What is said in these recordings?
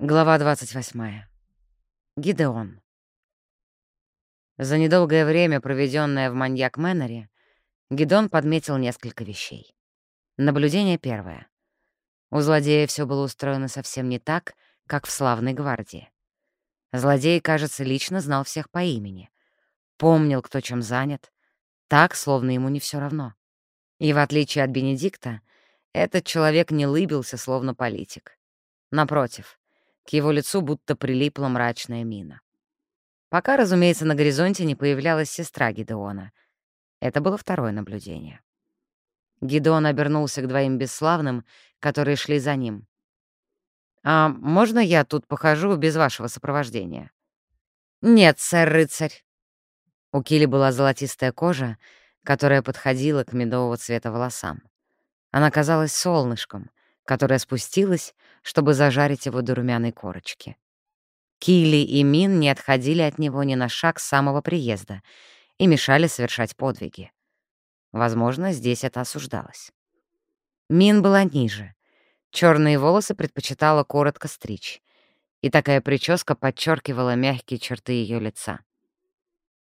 Глава 28. Гидеон. За недолгое время, проведенное в маньяк Мэннере, Гидеон подметил несколько вещей. Наблюдение первое. У злодея все было устроено совсем не так, как в славной гвардии. Злодей, кажется, лично знал всех по имени. Помнил, кто чем занят. Так, словно ему не все равно. И в отличие от Бенедикта, этот человек не лыбился, словно политик. Напротив — к его лицу будто прилипла мрачная мина. Пока, разумеется, на горизонте не появлялась сестра Гидеона. Это было второе наблюдение. Гидеон обернулся к двоим бесславным, которые шли за ним. «А можно я тут похожу без вашего сопровождения?» «Нет, сэр-рыцарь». У Кили была золотистая кожа, которая подходила к медового цвета волосам. Она казалась солнышком, которое спустилось, чтобы зажарить его до румяной корочки. Килли и Мин не отходили от него ни на шаг с самого приезда и мешали совершать подвиги. Возможно, здесь это осуждалось. Мин была ниже. Черные волосы предпочитала коротко стричь, и такая прическа подчеркивала мягкие черты ее лица.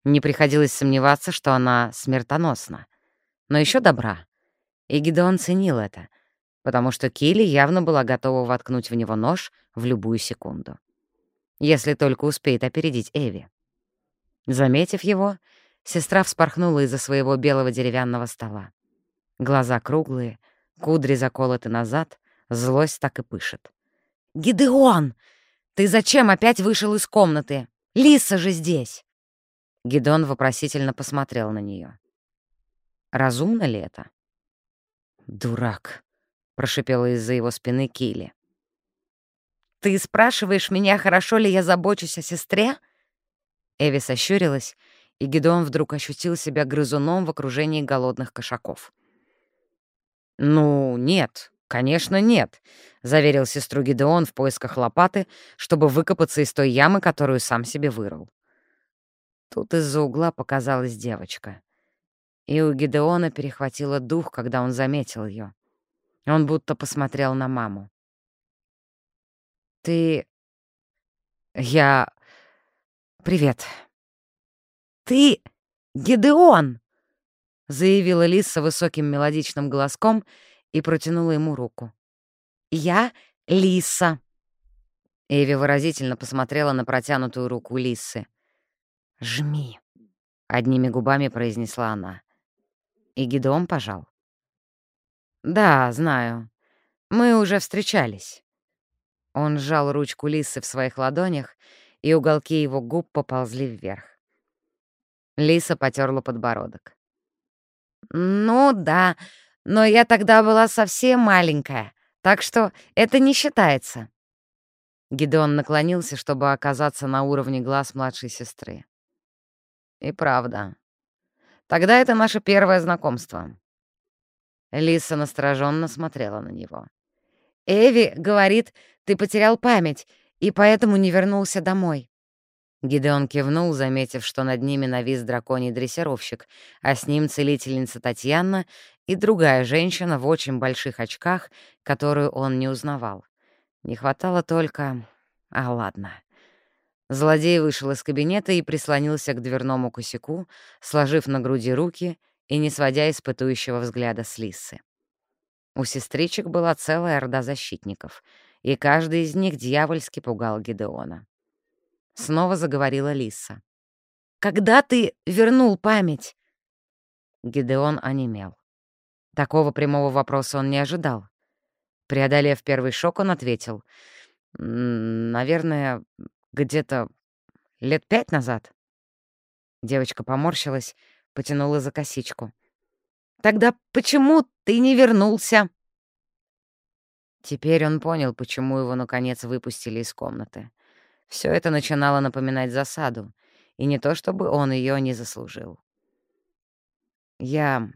Не приходилось сомневаться, что она смертоносна, но еще добра. И Гидеон ценил это, потому что Килли явно была готова воткнуть в него нож в любую секунду. Если только успеет опередить Эви. Заметив его, сестра вспорхнула из-за своего белого деревянного стола. Глаза круглые, кудри заколоты назад, злость так и пышет. «Гидеон! Ты зачем опять вышел из комнаты? Лиса же здесь!» Гидеон вопросительно посмотрел на нее. Разумно ли это? «Дурак!» — прошипела из-за его спины Килли. «Ты спрашиваешь меня, хорошо ли я забочусь о сестре?» Эви сощурилась, и Гидеон вдруг ощутил себя грызуном в окружении голодных кошаков. «Ну, нет, конечно, нет», — заверил сестру Гидеон в поисках лопаты, чтобы выкопаться из той ямы, которую сам себе вырыл. Тут из-за угла показалась девочка. И у Гидеона перехватило дух, когда он заметил ее. Он будто посмотрел на маму. «Ты... я... Привет». «Ты Гедеон!» — заявила Лиса высоким мелодичным голоском и протянула ему руку. «Я Лиса». Эви выразительно посмотрела на протянутую руку Лисы. «Жми», — одними губами произнесла она. И Гидеон пожал. «Да, знаю. Мы уже встречались». Он сжал ручку Лисы в своих ладонях, и уголки его губ поползли вверх. Лиса потерла подбородок. «Ну да, но я тогда была совсем маленькая, так что это не считается». Гидеон наклонился, чтобы оказаться на уровне глаз младшей сестры. «И правда. Тогда это наше первое знакомство. Лиса настороженно смотрела на него. «Эви говорит, ты потерял память и поэтому не вернулся домой». Гидеон кивнул, заметив, что над ними навис драконий дрессировщик, а с ним целительница Татьяна и другая женщина в очень больших очках, которую он не узнавал. Не хватало только... А ладно. Злодей вышел из кабинета и прислонился к дверному косяку, сложив на груди руки и не сводя испытующего взгляда с Лисы. У сестричек была целая орда защитников, и каждый из них дьявольски пугал Гидеона. Снова заговорила Лиса. «Когда ты вернул память?» Гидеон онемел. Такого прямого вопроса он не ожидал. Преодолев первый шок, он ответил. «Наверное, где-то лет пять назад». Девочка поморщилась, потянула за косичку. «Тогда почему ты не вернулся?» Теперь он понял, почему его, наконец, выпустили из комнаты. Все это начинало напоминать засаду, и не то чтобы он ее не заслужил. Я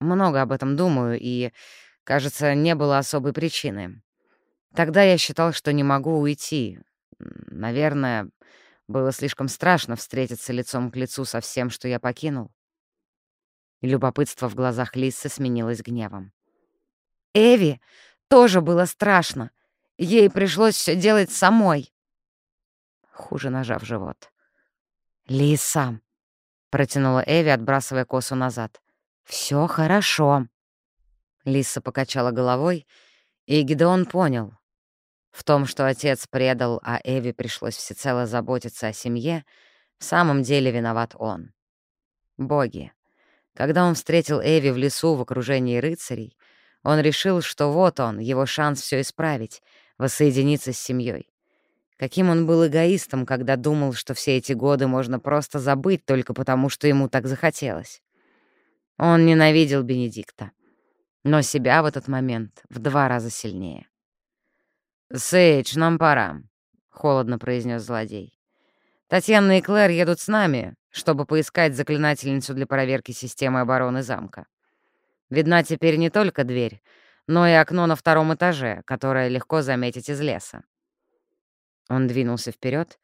много об этом думаю, и, кажется, не было особой причины. Тогда я считал, что не могу уйти. Наверное, было слишком страшно встретиться лицом к лицу со всем, что я покинул. Любопытство в глазах Лисы сменилось гневом. «Эви тоже было страшно. Ей пришлось все делать самой. Хуже нажав живот. «Лиса!» — протянула Эви, отбрасывая косу назад. Все хорошо». Лиса покачала головой, и Гидеон понял. В том, что отец предал, а Эви пришлось всецело заботиться о семье, в самом деле виноват он. Боги. Когда он встретил Эви в лесу в окружении рыцарей, он решил, что вот он, его шанс все исправить, воссоединиться с семьей. Каким он был эгоистом, когда думал, что все эти годы можно просто забыть только потому, что ему так захотелось. Он ненавидел Бенедикта, но себя в этот момент в два раза сильнее. «Сейдж, нам пора», — холодно произнес злодей. «Татьяна и Клэр едут с нами, чтобы поискать заклинательницу для проверки системы обороны замка. Видна теперь не только дверь, но и окно на втором этаже, которое легко заметить из леса. Он двинулся вперед,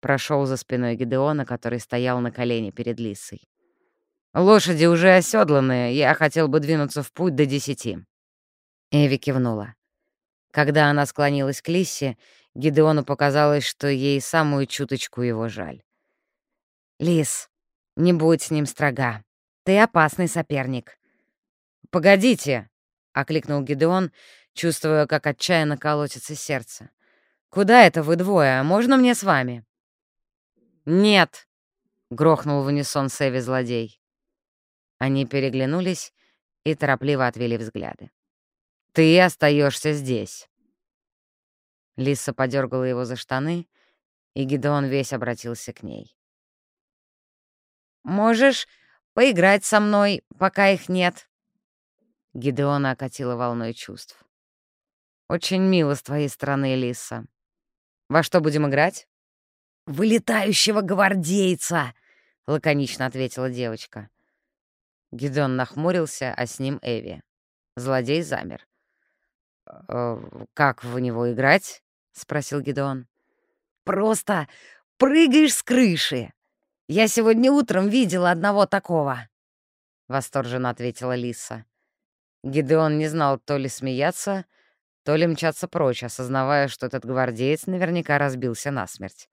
прошел за спиной Гидеона, который стоял на колене перед Лисой. «Лошади уже оседланы, я хотел бы двинуться в путь до десяти». Эви кивнула. Когда она склонилась к Лисе, Гидеону показалось, что ей самую чуточку его жаль. «Лис, не будь с ним строга. Ты опасный соперник». «Погодите!» — окликнул Гидеон, чувствуя, как отчаянно колотится сердце. «Куда это вы двое? Можно мне с вами?» «Нет!» — грохнул в унисон Севи злодей. Они переглянулись и торопливо отвели взгляды. «Ты остаешься здесь!» Лиса подергала его за штаны, и Гидеон весь обратился к ней. «Можешь поиграть со мной, пока их нет?» Гидеона окатила волной чувств. «Очень мило с твоей стороны, Лиса. Во что будем играть?» «Вылетающего гвардейца!» — лаконично ответила девочка. Гидеон нахмурился, а с ним Эви. Злодей замер. «Э, «Как в него играть?» — спросил Гидеон. «Просто прыгаешь с крыши. Я сегодня утром видела одного такого», — восторженно ответила Лиса. Гидеон не знал то ли смеяться, то ли мчаться прочь, осознавая, что этот гвардеец наверняка разбился насмерть.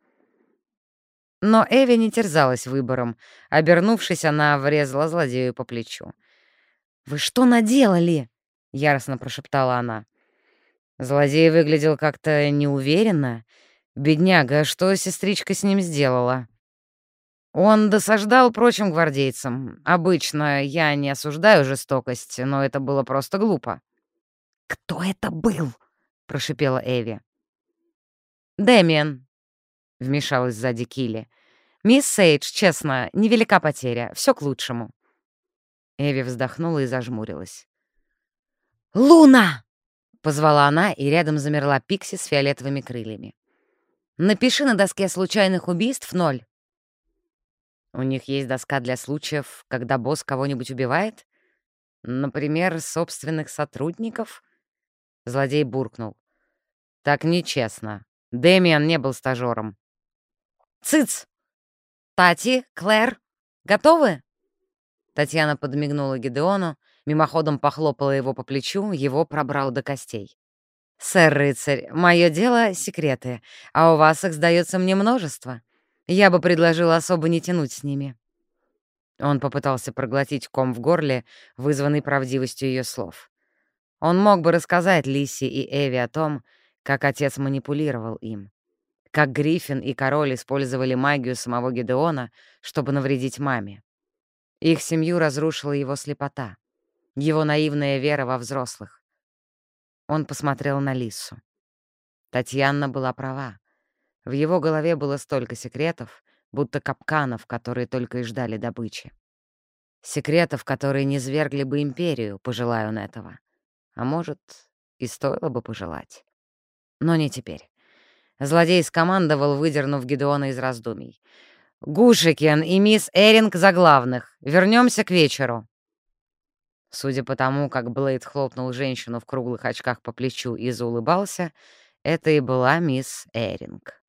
Но Эви не терзалась выбором. Обернувшись, она врезала злодею по плечу. «Вы что наделали?» — яростно прошептала она. Злодей выглядел как-то неуверенно. Бедняга, что сестричка с ним сделала? Он досаждал прочим гвардейцам. Обычно я не осуждаю жестокость, но это было просто глупо. «Кто это был?» — прошипела Эви. «Дэмиан», — вмешалась сзади Килли. «Мисс Сейдж, честно, невелика потеря. Все к лучшему». Эви вздохнула и зажмурилась. «Луна!» — позвала она, и рядом замерла Пикси с фиолетовыми крыльями. «Напиши на доске случайных убийств ноль». «У них есть доска для случаев, когда босс кого-нибудь убивает? Например, собственных сотрудников?» Злодей буркнул. «Так нечестно. Дэмиан не был стажером». «Цыц! Тати, Клэр, готовы?» Татьяна подмигнула Гидеону, мимоходом похлопала его по плечу, его пробрал до костей. «Сэр-рыцарь, мое дело — секреты, а у вас их, сдается мне, множество. Я бы предложила особо не тянуть с ними». Он попытался проглотить ком в горле, вызванный правдивостью ее слов. Он мог бы рассказать Лисе и Эви о том, как отец манипулировал им. Как Гриффин и король использовали магию самого Гедеона, чтобы навредить маме. Их семью разрушила его слепота, его наивная вера во взрослых. Он посмотрел на Лису. Татьяна была права. В его голове было столько секретов, будто капканов, которые только и ждали добычи. Секретов, которые не свергли бы империю, пожелая он этого. А может, и стоило бы пожелать. Но не теперь. Злодей скомандовал, выдернув Гедеона из раздумий. «Гушикен и мисс Эринг за главных. Вернемся к вечеру». Судя по тому, как Блейд хлопнул женщину в круглых очках по плечу и заулыбался, это и была мисс Эринг.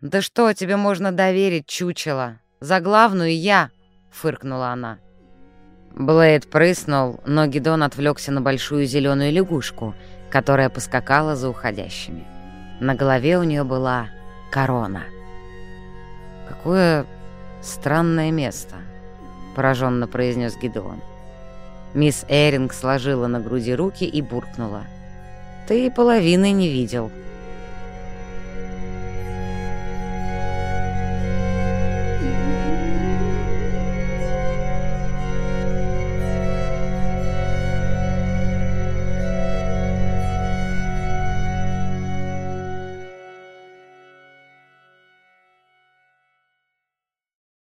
«Да что тебе можно доверить, чучело? За главную я!» — фыркнула она. Блейд прыснул, но Гидон отвлекся на большую зеленую лягушку, которая поскакала за уходящими. На голове у нее была корона. «Какое странное место», — пораженно произнес Гидеон. Мисс Эринг сложила на груди руки и буркнула. «Ты половины не видел».